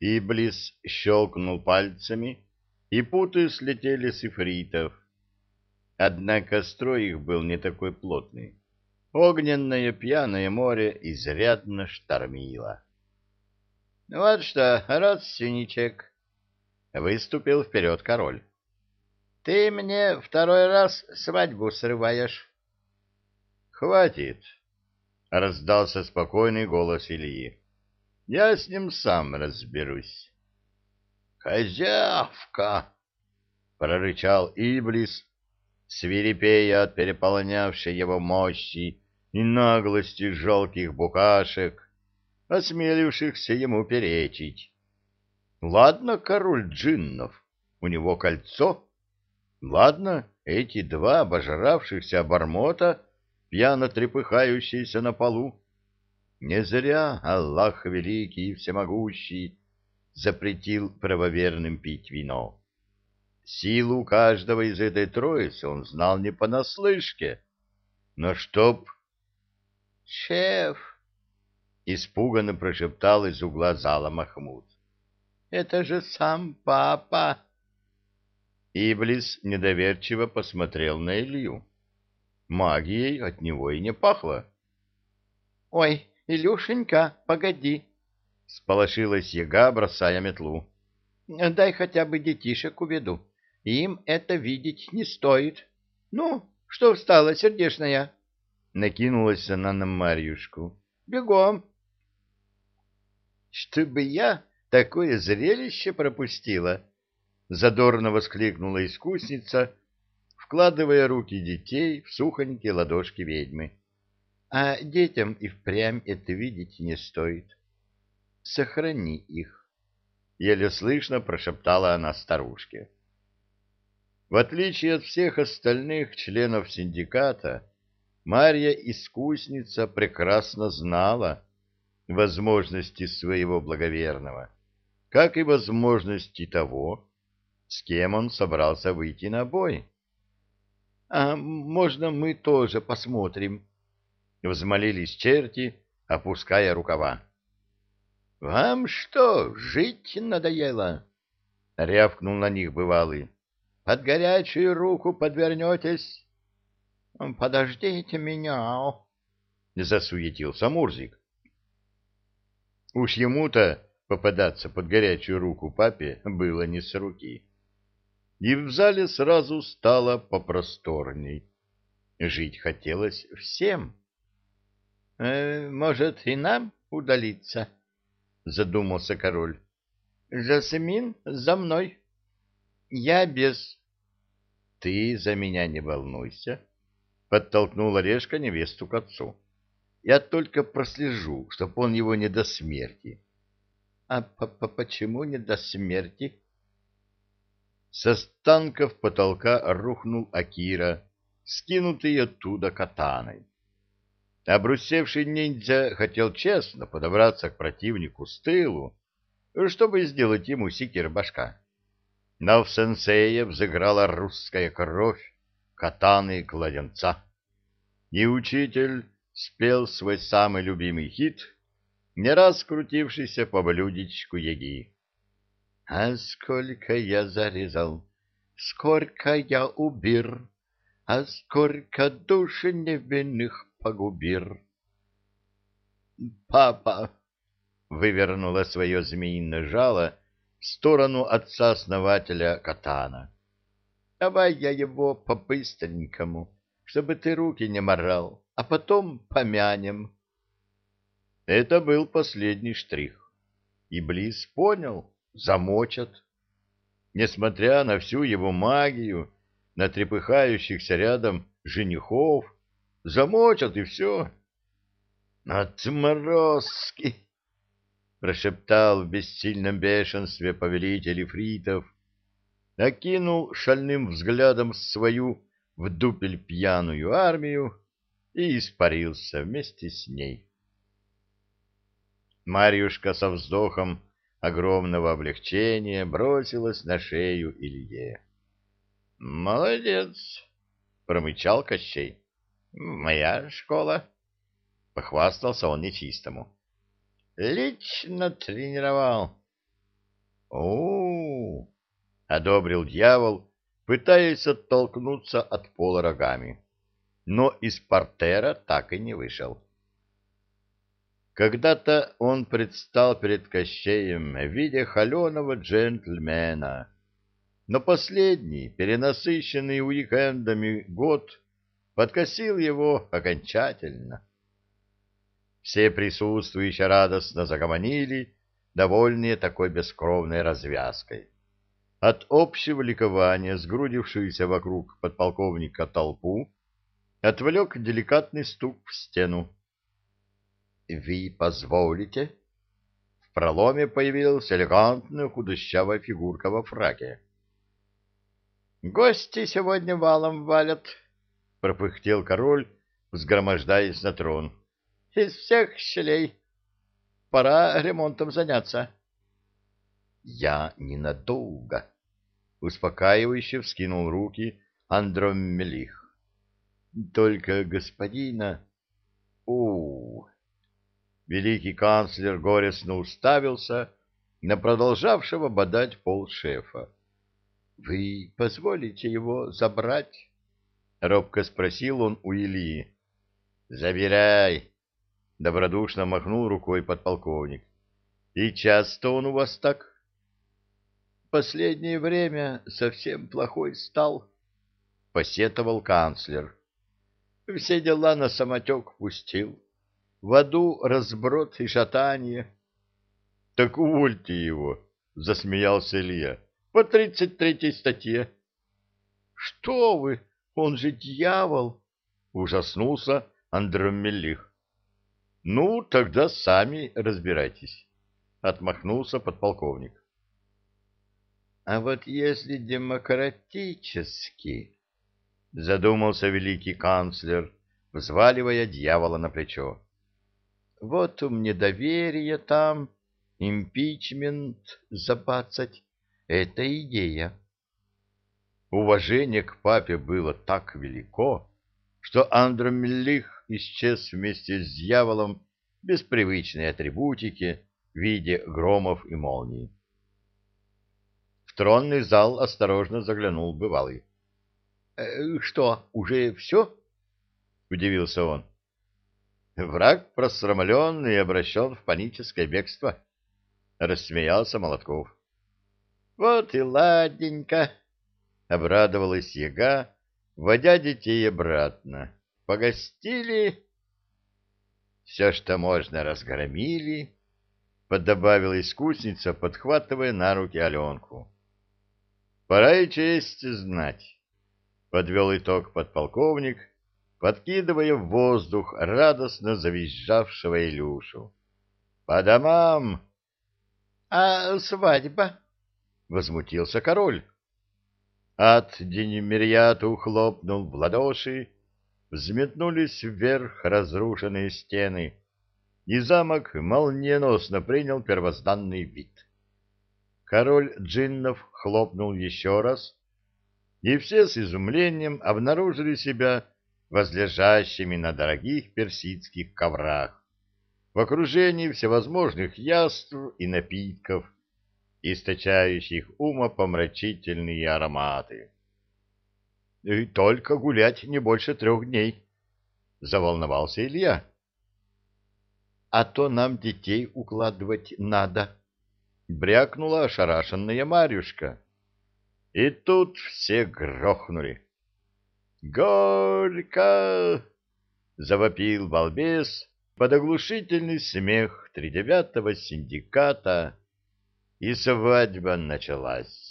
Иблис щелкнул пальцами, и путы слетели с ифритов. Однако строй их был не такой плотный. Огненное пьяное море изрядно штормило. — Вот что, родственничек, — выступил вперед король. — Ты мне второй раз свадьбу срываешь. — Хватит, — раздался спокойный голос Ильи. — Я с ним сам разберусь. — Хозявка! — прорычал Иблис, свирепея от переполнявшей его мощи и наглости жалких букашек, осмелившихся ему перечить. Ладно, король джиннов, у него кольцо. Ладно, эти два обожравшихся обормота, пьяно трепыхающиеся на полу. Не зря Аллах Великий и Всемогущий запретил правоверным пить вино. Силу каждого из этой троицы он знал не понаслышке. Но чтоб... — Шеф! Испуганно прошептал из угла зала Махмуд. «Это же сам папа!» Иблис недоверчиво посмотрел на Илью. Магией от него и не пахло. «Ой, Илюшенька, погоди!» — сполошилась яга, бросая метлу. «Дай хотя бы детишек уведу. Им это видеть не стоит. Ну, что встала, сердешная?» Накинулась она на Марьюшку. «Бегом!» чтобы я такое зрелище пропустила, задорно воскликнула искусница, вкладывая руки детей в сухонькие ладошки ведьмы. А детям и впрямь это видеть не стоит. Сохрани их, еле слышно прошептала она старушке. В отличие от всех остальных членов синдиката, Марья Искусница прекрасно знала, возможности своего благоверного, как и возможности того, с кем он собрался выйти на бой. — А можно мы тоже посмотрим? — взмолились черти, опуская рукава. — Вам что, жить надоело? — рявкнул на них бывалый. — Под горячую руку подвернетесь? — Подождите меня! — засуетился Мурзик. Уж ему-то попадаться под горячую руку папе было не с руки. И в зале сразу стало попросторней. Жить хотелось всем. «Э, «Может, и нам удалиться?» — задумался король. «Жасмин, за мной. Я без...» «Ты за меня не волнуйся», — подтолкнула Решка невесту к отцу. Я только прослежу, чтоб он его не до смерти. А п -п почему не до смерти? Со станков потолка рухнул Акира, скинутый оттуда катаной. Обрусевший ниндзя хотел честно подобраться к противнику с тылу, чтобы сделать ему секир-башка. Но в сенсея взыграла русская кровь катаны кладенца. И учитель спел свой самый любимый хит, не раз крутившийся по блюдечку яги. А сколько я зарезал, сколько я убир, а сколько душ невинных погубир. Папа вывернула свое змеиное жало в сторону отца-основателя Катана. Давай я его по-быстренькому, чтобы ты руки не морал а потом помянем. Это был последний штрих. И Близ понял, замочат. Несмотря на всю его магию, на трепыхающихся рядом женихов, замочат и все. «Отморозки!» — прошептал в бессильном бешенстве повелитель ифритов, окинул шальным взглядом свою в дупель пьяную армию и испарился вместе с ней. Марьюшка со вздохом огромного облегчения бросилась на шею Илье. — Молодец! — промычал Кощей. — Моя школа. — похвастался он нечистому. — Лично тренировал. о, одобрил дьявол, пытаясь оттолкнуться от пола рогами, но из портера так и не вышел. Когда-то он предстал перед Кощеем в виде холеного джентльмена, но последний, перенасыщенный уикендами год, подкосил его окончательно. Все присутствующие радостно загомонили, довольные такой бескровной развязкой. От общего ликования, сгрудившуюся вокруг подполковника толпу, отвлек деликатный стук в стену. «Вы позволите?» В проломе появилась элегантная худощавая фигурка во фраке. «Гости сегодня валом валят», — пропыхтел король, взгромождаясь на трон. «Из всех щелей. Пора ремонтом заняться. — Я ненадолго, — успокаивающе вскинул руки Андромелих. — Только господина... у Великий канцлер горестно уставился на продолжавшего бодать пол шефа. — Вы позволите его забрать? — робко спросил он у Ильи. — Забирай, Добродушно махнул рукой подполковник. И часто он у вас так? Последнее время совсем плохой стал, посетовал канцлер. Все дела на самотек пустил. В аду разброд и шатание. — Так увольте его, — засмеялся Илья. — По тридцать третьей статье. — Что вы, он же дьявол! — ужаснулся Андромелих. — Ну, тогда сами разбирайтесь, — отмахнулся подполковник. — А вот если демократически, — задумался великий канцлер, взваливая дьявола на плечо, — вот у мне доверие там, импичмент забацать — это идея. Уважение к папе было так велико, что Андромелих исчез вместе с дьяволом без привычной атрибутики в виде громов и молний. В тронный зал осторожно заглянул бывалый. «Э, — Что, уже все? — удивился он. Враг просрамлен и обращен в паническое бегство, — рассмеялся Молотков. — Вот и ладненько, — обрадовалась яга, вводя детей обратно. Погостили, все, что можно, разгромили, — поддобавила искусница, подхватывая на руки Аленку. — Пора и честь знать, — подвел итог подполковник, подкидывая в воздух радостно завизжавшего Илюшу. — По домам! — А свадьба? — возмутился король. От Денемирьяту хлопнул в ладоши, взметнулись вверх разрушенные стены, и замок молниеносно принял первозданный вид. Король джиннов хлопнул еще раз, и все с изумлением обнаружили себя возлежащими на дорогих персидских коврах, в окружении всевозможных яств и напитков, источающих умопомрачительные ароматы. И только гулять не больше трех дней, — заволновался Илья. — А то нам детей укладывать надо, — брякнула ошарашенная Марюшка. И тут все грохнули. «Горько!» — завопил балбес под оглушительный смех тридевятого синдиката, и свадьба началась.